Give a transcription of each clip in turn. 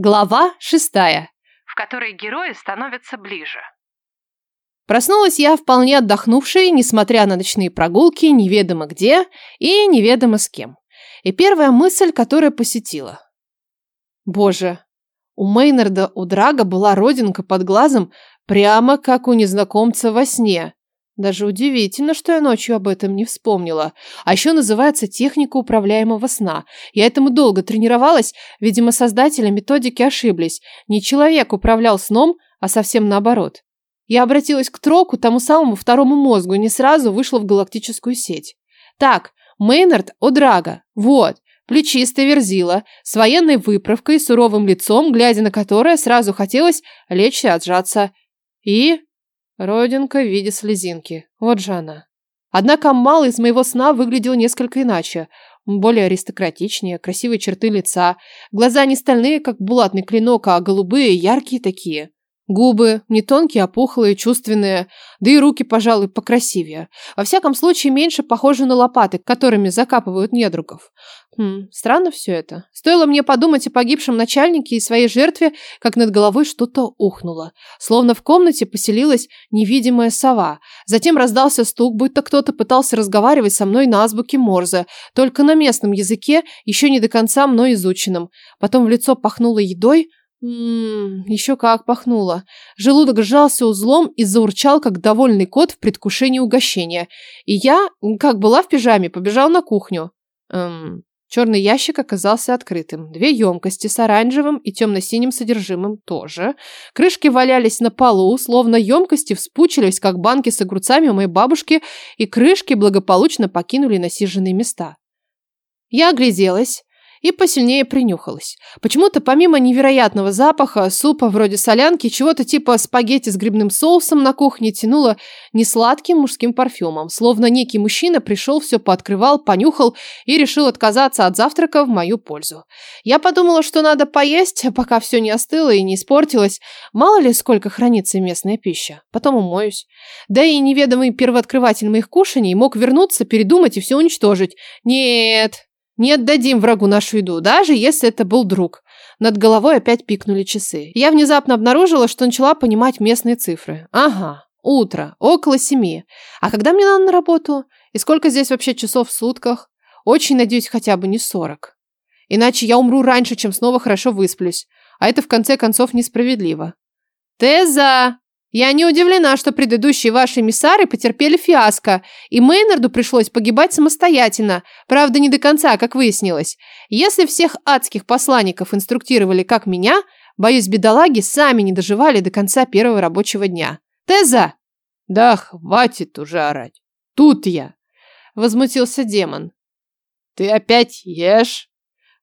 Глава шестая, в которой герои становятся ближе. Проснулась я вполне отдохнувшей, несмотря на ночные прогулки, неведомо где и неведомо с кем. И первая мысль, которая посетила. Боже, у Мейнарда у Драга была родинка под глазом, прямо как у незнакомца во сне. Даже удивительно, что я ночью об этом не вспомнила. А еще называется техника управляемого сна. Я этому долго тренировалась, видимо, создатели методики ошиблись. Не человек управлял сном, а совсем наоборот. Я обратилась к Троку, тому самому второму мозгу, и не сразу вышла в галактическую сеть. Так, Мейнард О'Драга, вот, плечистый верзила, с военной выправкой, суровым лицом, глядя на которое сразу хотелось лечь и отжаться. И Родинка в виде слезинки. Вот же она. Однако Мал из моего сна выглядел несколько иначе. Более аристократичнее, красивые черты лица. Глаза не стальные, как булатный клинок, а голубые, яркие такие. Губы не тонкие, а пухлые, чувственные, да и руки, пожалуй, покрасивее. Во всяком случае, меньше похожи на лопаты, которыми закапывают недругов. Хм, странно все это. Стоило мне подумать о погибшем начальнике и своей жертве, как над головой что-то ухнуло. Словно в комнате поселилась невидимая сова. Затем раздался стук, будто кто-то пытался разговаривать со мной на азбуке Морзе, только на местном языке, еще не до конца мной изученном. Потом в лицо пахнуло едой, Ммм, еще как пахнуло. Желудок сжался узлом и заурчал, как довольный кот в предвкушении угощения. И я, как была в пижаме, побежал на кухню. Эм, черный ящик оказался открытым. Две емкости с оранжевым и темно-синим содержимым тоже. Крышки валялись на полу, словно емкости вспучились, как банки с огурцами у моей бабушки, и крышки благополучно покинули насиженные места. Я огляделась и посильнее принюхалась. Почему-то помимо невероятного запаха, супа вроде солянки, чего-то типа спагетти с грибным соусом на кухне тянуло несладким мужским парфюмом, словно некий мужчина пришел, все пооткрывал, понюхал и решил отказаться от завтрака в мою пользу. Я подумала, что надо поесть, пока все не остыло и не испортилось. Мало ли, сколько хранится местная пища. Потом умоюсь. Да и неведомый первооткрыватель моих кушаний мог вернуться, передумать и все уничтожить. Нет, не отдадим врагу нашу еду, даже если это был друг. Над головой опять пикнули часы. Я внезапно обнаружила, что начала понимать местные цифры. Ага, утро, около семи. А когда мне надо на работу? И сколько здесь вообще часов в сутках? Очень надеюсь, хотя бы не сорок. Иначе я умру раньше, чем снова хорошо высплюсь. А это в конце концов несправедливо. Теза! Я не удивлена, что предыдущие ваши миссары потерпели фиаско, и Мейнарду пришлось погибать самостоятельно, правда, не до конца, как выяснилось. Если всех адских посланников инструктировали, как меня, боюсь, бедолаги сами не доживали до конца первого рабочего дня. Теза! Да хватит уже орать. Тут я! Возмутился демон. Ты опять ешь?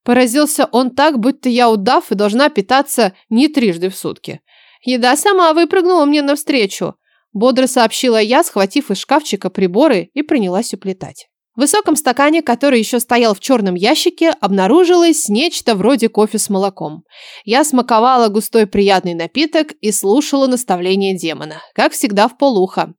Поразился он так, будто я удав и должна питаться не трижды в сутки. Еда сама выпрыгнула мне навстречу. Бодро сообщила я, схватив из шкафчика приборы и принялась уплетать. В высоком стакане, который еще стоял в черном ящике, обнаружилось нечто вроде кофе с молоком. Я смаковала густой приятный напиток и слушала наставления демона, как всегда в полухо.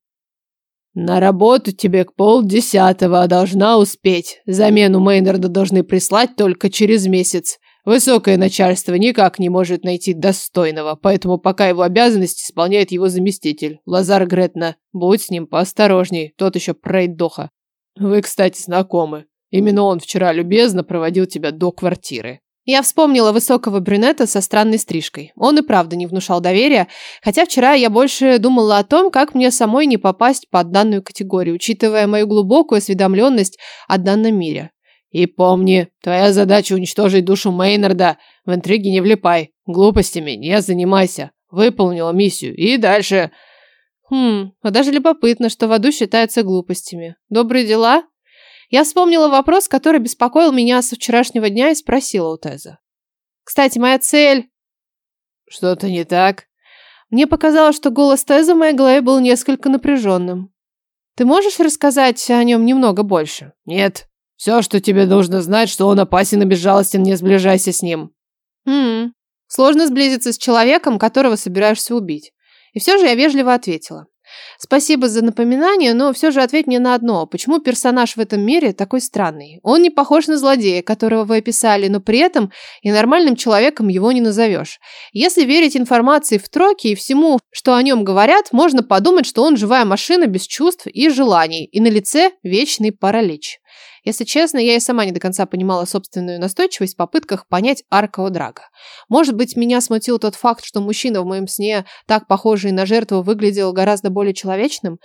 «На работу тебе к полдесятого должна успеть. Замену Мейнарда должны прислать только через месяц. Высокое начальство никак не может найти достойного, поэтому пока его обязанности исполняет его заместитель, Лазар Гретна. Будь с ним поосторожней, тот еще пройдоха. Вы, кстати, знакомы. Именно он вчера любезно проводил тебя до квартиры. Я вспомнила высокого брюнета со странной стрижкой. Он и правда не внушал доверия, хотя вчера я больше думала о том, как мне самой не попасть под данную категорию, учитывая мою глубокую осведомленность о данном мире. И помни, твоя задача уничтожить душу Мейнарда. В интриги не влипай, глупостями не занимайся. Выполнила миссию и дальше... Хм, а даже любопытно, что в аду считается глупостями. Добрые дела? Я вспомнила вопрос, который беспокоил меня со вчерашнего дня и спросила у Теза. Кстати, моя цель... Что-то не так? Мне показалось, что голос Теза в моей голове был несколько напряженным. Ты можешь рассказать о нем немного больше? Нет, все, что тебе нужно знать, что он опасен и безжалостен, не сближайся с ним. Хм, сложно сблизиться с человеком, которого собираешься убить. И все же я вежливо ответила. Спасибо за напоминание, но все же ответь мне на одно. Почему персонаж в этом мире такой странный? Он не похож на злодея, которого вы описали, но при этом и нормальным человеком его не назовешь. Если верить информации в троке и всему, что о нем говорят, можно подумать, что он живая машина без чувств и желаний, и на лице вечный паралич. Если честно, я и сама не до конца понимала собственную настойчивость в попытках понять Аркао Драга. Может быть, меня смутил тот факт, что мужчина в моем сне, так похожий на жертву, выглядел гораздо более человечным?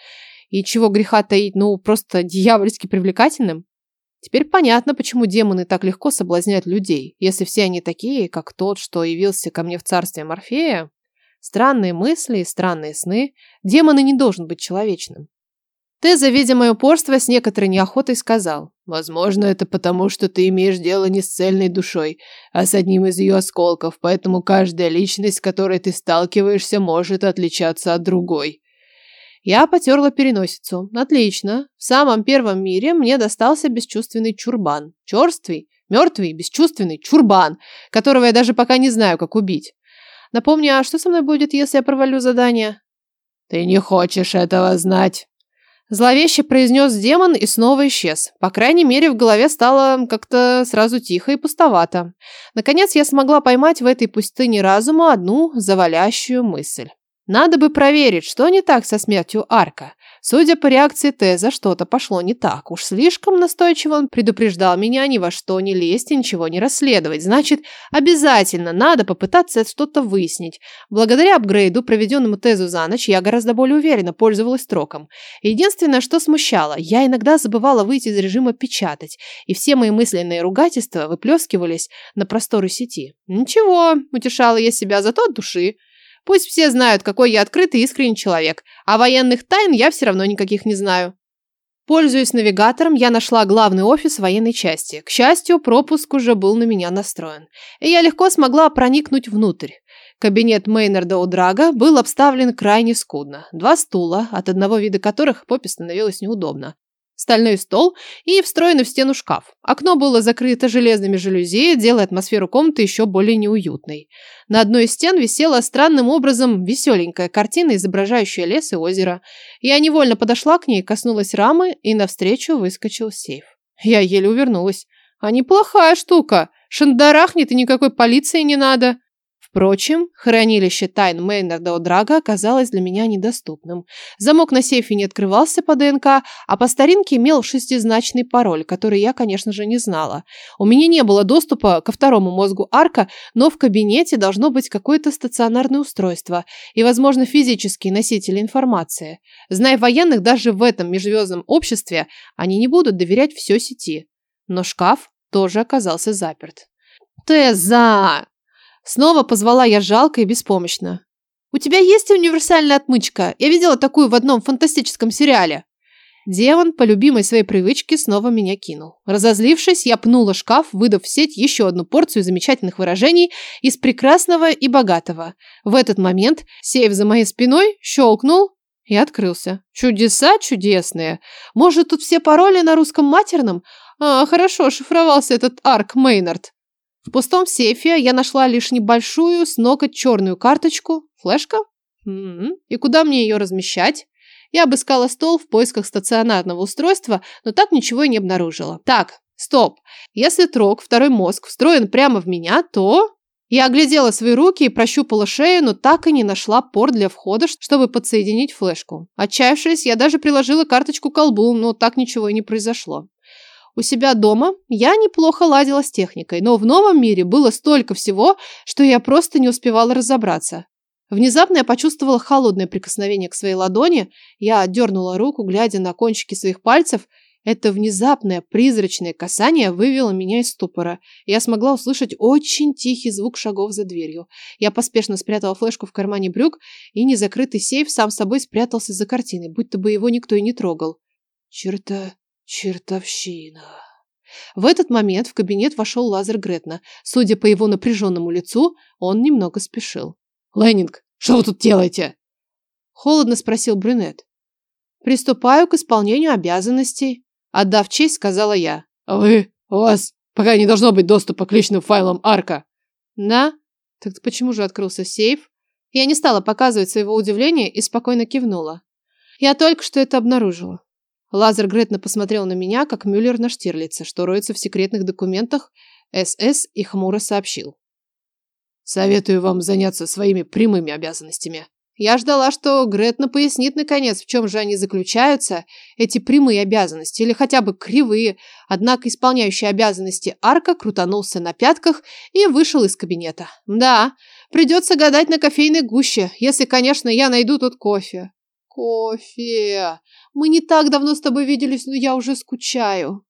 И чего греха таить, ну, просто дьявольски привлекательным? Теперь понятно, почему демоны так легко соблазняют людей, если все они такие, как тот, что явился ко мне в царстве Морфея. Странные мысли и странные сны. Демон и не должен быть человечным. Ты, завидя мое упорство, с некоторой неохотой сказал. Возможно, это потому, что ты имеешь дело не с цельной душой, а с одним из ее осколков, поэтому каждая личность, с которой ты сталкиваешься, может отличаться от другой. Я потерла переносицу. Отлично. В самом первом мире мне достался бесчувственный чурбан. Черствый, мертвый, бесчувственный чурбан, которого я даже пока не знаю, как убить. Напомни, а что со мной будет, если я провалю задание? Ты не хочешь этого знать. Зловеще произнес демон и снова исчез. По крайней мере, в голове стало как-то сразу тихо и пустовато. Наконец я смогла поймать в этой пустыне разума одну завалящую мысль. Надо бы проверить, что не так со смертью Арка. Судя по реакции Теза, что-то пошло не так. Уж слишком настойчиво он предупреждал меня ни во что не лезть и ничего не расследовать. Значит, обязательно надо попытаться что-то выяснить. Благодаря апгрейду, проведенному Тезу за ночь, я гораздо более уверенно пользовалась троком. Единственное, что смущало, я иногда забывала выйти из режима «печатать», и все мои мысленные ругательства выплескивались на просторы сети. «Ничего», – утешала я себя, зато от души. Пусть все знают, какой я открытый и искренний человек, а военных тайн я все равно никаких не знаю. Пользуясь навигатором, я нашла главный офис военной части. К счастью, пропуск уже был на меня настроен, и я легко смогла проникнуть внутрь. Кабинет Мейнарда у Драга был обставлен крайне скудно. Два стула, от одного вида которых попе становилось неудобно стальной стол и встроенный в стену шкаф. Окно было закрыто железными жалюзи, делая атмосферу комнаты еще более неуютной. На одной из стен висела странным образом веселенькая картина, изображающая лес и озеро. Я невольно подошла к ней, коснулась рамы, и навстречу выскочил сейф. Я еле увернулась. А неплохая штука. Шандарахнет, и никакой полиции не надо. Впрочем, хранилище тайн Мейнарда О'Драга оказалось для меня недоступным. Замок на сейфе не открывался по ДНК, а по старинке имел шестизначный пароль, который я, конечно же, не знала. У меня не было доступа ко второму мозгу Арка, но в кабинете должно быть какое-то стационарное устройство и, возможно, физические носители информации. Зная военных, даже в этом межзвездном обществе они не будут доверять все сети. Но шкаф тоже оказался заперт. «Теза!» Снова позвала я жалко и беспомощно. «У тебя есть универсальная отмычка? Я видела такую в одном фантастическом сериале». Демон, по любимой своей привычке, снова меня кинул. Разозлившись, я пнула шкаф, выдав в сеть еще одну порцию замечательных выражений из прекрасного и богатого. В этот момент сейф за моей спиной щелкнул и открылся. Чудеса чудесные. Может, тут все пароли на русском матерном? А, хорошо, шифровался этот Арк Мейнард. В пустом сейфе я нашла лишь небольшую с ноготь черную карточку. Флешка? М м-м. -м -м. И куда мне ее размещать? Я обыскала стол в поисках стационарного устройства, но так ничего и не обнаружила. Так, стоп. Если трог, второй мозг, встроен прямо в меня, то... Я оглядела свои руки и прощупала шею, но так и не нашла порт для входа, чтобы подсоединить флешку. Отчаявшись, я даже приложила карточку к колбу, но так ничего и не произошло. У себя дома я неплохо ладила с техникой, но в новом мире было столько всего, что я просто не успевала разобраться. Внезапно я почувствовала холодное прикосновение к своей ладони. Я отдернула руку, глядя на кончики своих пальцев. Это внезапное призрачное касание вывело меня из ступора. Я смогла услышать очень тихий звук шагов за дверью. Я поспешно спрятала флешку в кармане брюк, и незакрытый сейф сам собой спрятался за картиной, будто бы его никто и не трогал. Черта Чертовщина. В этот момент в кабинет вошел Лазер Гретна. Судя по его напряженному лицу, он немного спешил. «Леннинг, что вы тут делаете?» Холодно спросил брюнет. «Приступаю к исполнению обязанностей», отдав честь, сказала я. «А вы? У вас пока не должно быть доступа к личным файлам Арка». «Да? Так почему же открылся сейф?» Я не стала показывать своего удивления и спокойно кивнула. Я только что это обнаружила. Лазер Гретна посмотрел на меня, как Мюллер на Штирлица, что роется в секретных документах СС и хмуро сообщил. Советую вам заняться своими прямыми обязанностями. Я ждала, что Гретна пояснит наконец, в чем же они заключаются, эти прямые обязанности, или хотя бы кривые, однако исполняющий обязанности Арка крутанулся на пятках и вышел из кабинета. Да, придется гадать на кофейной гуще, если, конечно, я найду тут кофе. Кофе. Мы не так давно с тобой виделись, но я уже скучаю.